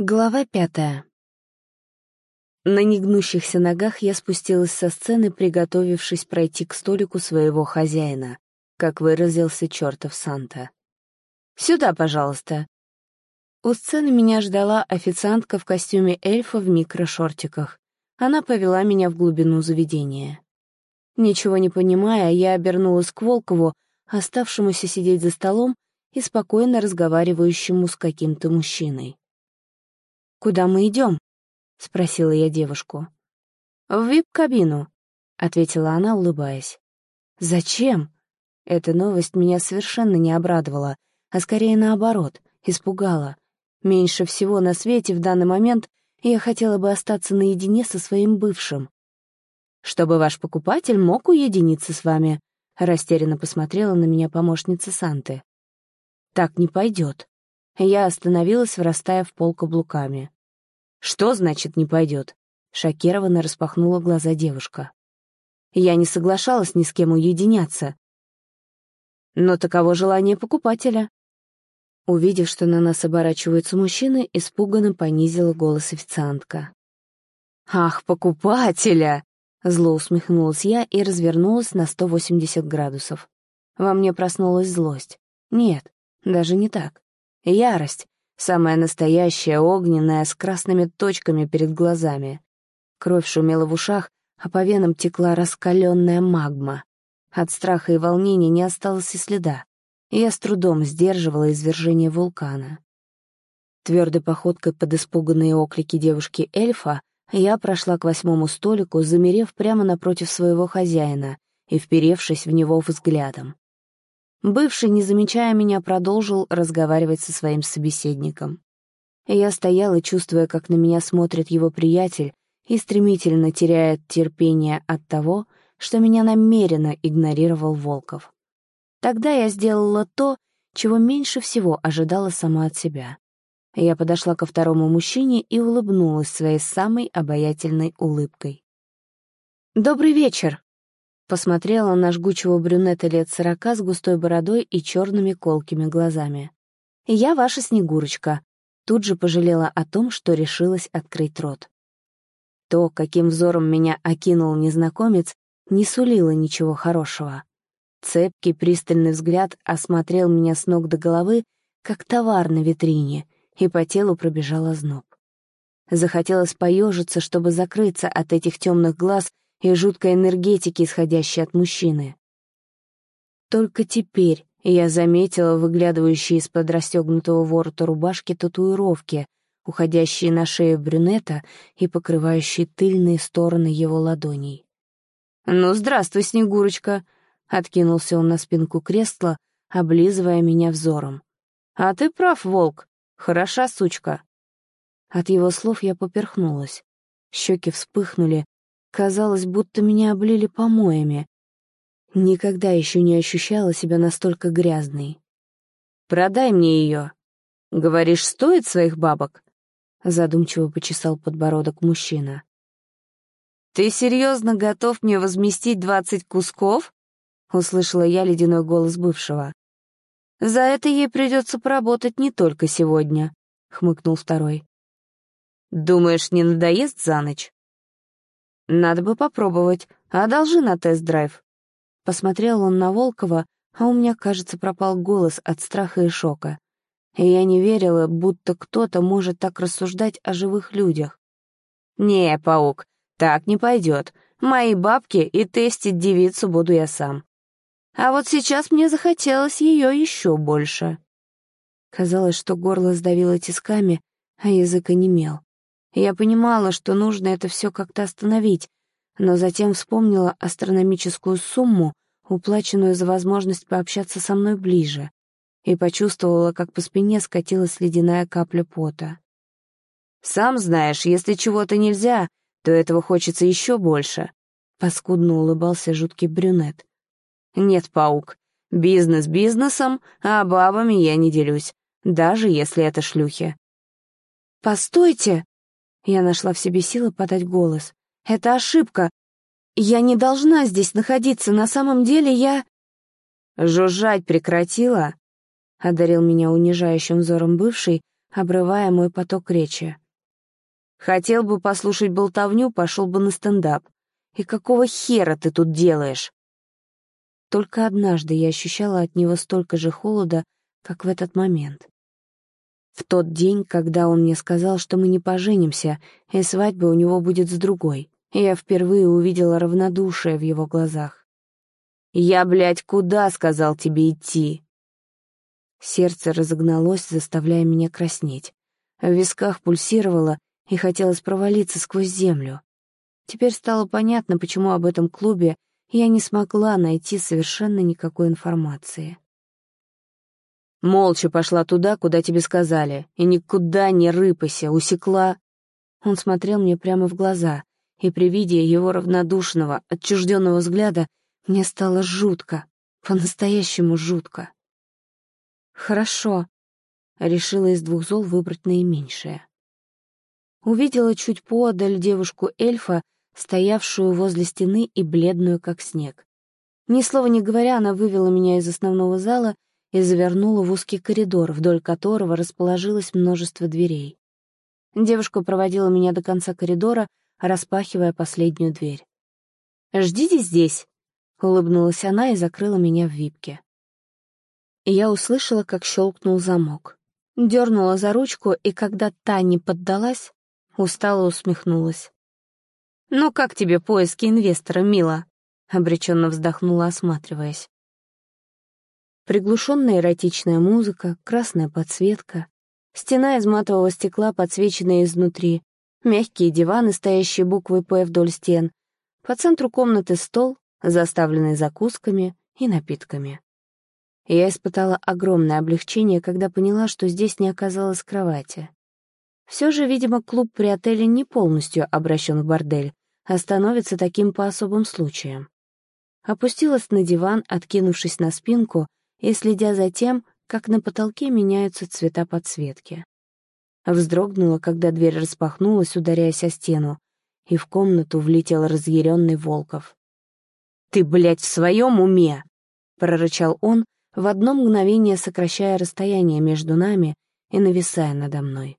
Глава пятая. На негнущихся ногах я спустилась со сцены, приготовившись пройти к столику своего хозяина, как выразился чертов Санта. «Сюда, пожалуйста». У сцены меня ждала официантка в костюме эльфа в микрошортиках. Она повела меня в глубину заведения. Ничего не понимая, я обернулась к Волкову, оставшемуся сидеть за столом и спокойно разговаривающему с каким-то мужчиной. «Куда мы идем?» — спросила я девушку. «В вип-кабину», — ответила она, улыбаясь. «Зачем?» Эта новость меня совершенно не обрадовала, а скорее наоборот, испугала. Меньше всего на свете в данный момент я хотела бы остаться наедине со своим бывшим. «Чтобы ваш покупатель мог уединиться с вами», — растерянно посмотрела на меня помощница Санты. «Так не пойдет. Я остановилась, врастая в пол каблуками. «Что значит не пойдет?» — шокированно распахнула глаза девушка. «Я не соглашалась ни с кем уединяться. Но таково желание покупателя». Увидев, что на нас оборачиваются мужчины, испуганно понизила голос официантка. «Ах, покупателя!» — зло усмехнулась я и развернулась на 180 градусов. Во мне проснулась злость. Нет, даже не так. Ярость, самая настоящая, огненная, с красными точками перед глазами. Кровь шумела в ушах, а по венам текла раскаленная магма. От страха и волнения не осталось и следа, и я с трудом сдерживала извержение вулкана. Твердой походкой под испуганные оклики девушки-эльфа я прошла к восьмому столику, замерев прямо напротив своего хозяина и вперевшись в него взглядом. Бывший, не замечая меня, продолжил разговаривать со своим собеседником. Я стояла, чувствуя, как на меня смотрит его приятель, и стремительно теряет терпение от того, что меня намеренно игнорировал Волков. Тогда я сделала то, чего меньше всего ожидала сама от себя. Я подошла ко второму мужчине и улыбнулась своей самой обаятельной улыбкой. «Добрый вечер!» Посмотрела на жгучего брюнета лет сорока с густой бородой и черными колкими глазами. «Я ваша Снегурочка», тут же пожалела о том, что решилась открыть рот. То, каким взором меня окинул незнакомец, не сулило ничего хорошего. Цепкий пристальный взгляд осмотрел меня с ног до головы, как товар на витрине, и по телу пробежал озноб. Захотелось поежиться, чтобы закрыться от этих темных глаз и жуткой энергетики, исходящей от мужчины. Только теперь я заметила выглядывающие из-под расстегнутого ворота рубашки татуировки, уходящие на шею брюнета и покрывающие тыльные стороны его ладоней. «Ну, здравствуй, Снегурочка!» — откинулся он на спинку кресла, облизывая меня взором. «А ты прав, волк. Хороша сучка». От его слов я поперхнулась. Щеки вспыхнули, Казалось, будто меня облили помоями. Никогда еще не ощущала себя настолько грязной. «Продай мне ее. Говоришь, стоит своих бабок?» Задумчиво почесал подбородок мужчина. «Ты серьезно готов мне возместить двадцать кусков?» Услышала я ледяной голос бывшего. «За это ей придется поработать не только сегодня», — хмыкнул второй. «Думаешь, не надоест за ночь?» Надо бы попробовать. Одолжи на тест-драйв. Посмотрел он на Волкова, а у меня, кажется, пропал голос от страха и шока. И я не верила, будто кто-то может так рассуждать о живых людях. «Не, паук, так не пойдет. Мои бабки и тестить девицу буду я сам. А вот сейчас мне захотелось ее еще больше». Казалось, что горло сдавило тисками, а язык онемел. Я понимала, что нужно это все как-то остановить, но затем вспомнила астрономическую сумму, уплаченную за возможность пообщаться со мной ближе, и почувствовала, как по спине скатилась ледяная капля пота. «Сам знаешь, если чего-то нельзя, то этого хочется еще больше», — паскудно улыбался жуткий брюнет. «Нет, паук, бизнес бизнесом, а бабами я не делюсь, даже если это шлюхи». «Постойте!» Я нашла в себе силы подать голос. «Это ошибка. Я не должна здесь находиться. На самом деле я...» «Жужжать прекратила?» — одарил меня унижающим взором бывший, обрывая мой поток речи. «Хотел бы послушать болтовню, пошел бы на стендап. И какого хера ты тут делаешь?» Только однажды я ощущала от него столько же холода, как в этот момент. В тот день, когда он мне сказал, что мы не поженимся, и свадьба у него будет с другой, я впервые увидела равнодушие в его глазах. «Я, блядь, куда, сказал тебе идти?» Сердце разогналось, заставляя меня краснеть. В висках пульсировало, и хотелось провалиться сквозь землю. Теперь стало понятно, почему об этом клубе я не смогла найти совершенно никакой информации. Молча пошла туда, куда тебе сказали, и никуда не рыпайся, усекла. Он смотрел мне прямо в глаза, и при виде его равнодушного, отчужденного взгляда мне стало жутко, по-настоящему жутко. «Хорошо», — решила из двух зол выбрать наименьшее. Увидела чуть поодаль девушку-эльфа, стоявшую возле стены и бледную, как снег. Ни слова не говоря, она вывела меня из основного зала и завернула в узкий коридор, вдоль которого расположилось множество дверей. Девушка проводила меня до конца коридора, распахивая последнюю дверь. «Ждите здесь», — улыбнулась она и закрыла меня в випке я услышала, как щелкнул замок. Дернула за ручку, и когда та не поддалась, устало усмехнулась. «Ну как тебе поиски инвестора, мила?» — обреченно вздохнула, осматриваясь. Приглушенная эротичная музыка, красная подсветка, стена из матового стекла, подсвеченная изнутри, мягкие диваны, стоящие буквой «П» вдоль стен, по центру комнаты стол, заставленный закусками и напитками я испытала огромное облегчение, когда поняла, что здесь не оказалось кровати. Все же, видимо, клуб при отеле не полностью обращен в бордель, а становится таким по особым случаям. Опустилась на диван, откинувшись на спинку и следя за тем, как на потолке меняются цвета подсветки. Вздрогнула, когда дверь распахнулась, ударяясь о стену, и в комнату влетел разъяренный Волков. «Ты, блядь, в своем уме?» — прорычал он, в одно мгновение сокращая расстояние между нами и нависая надо мной.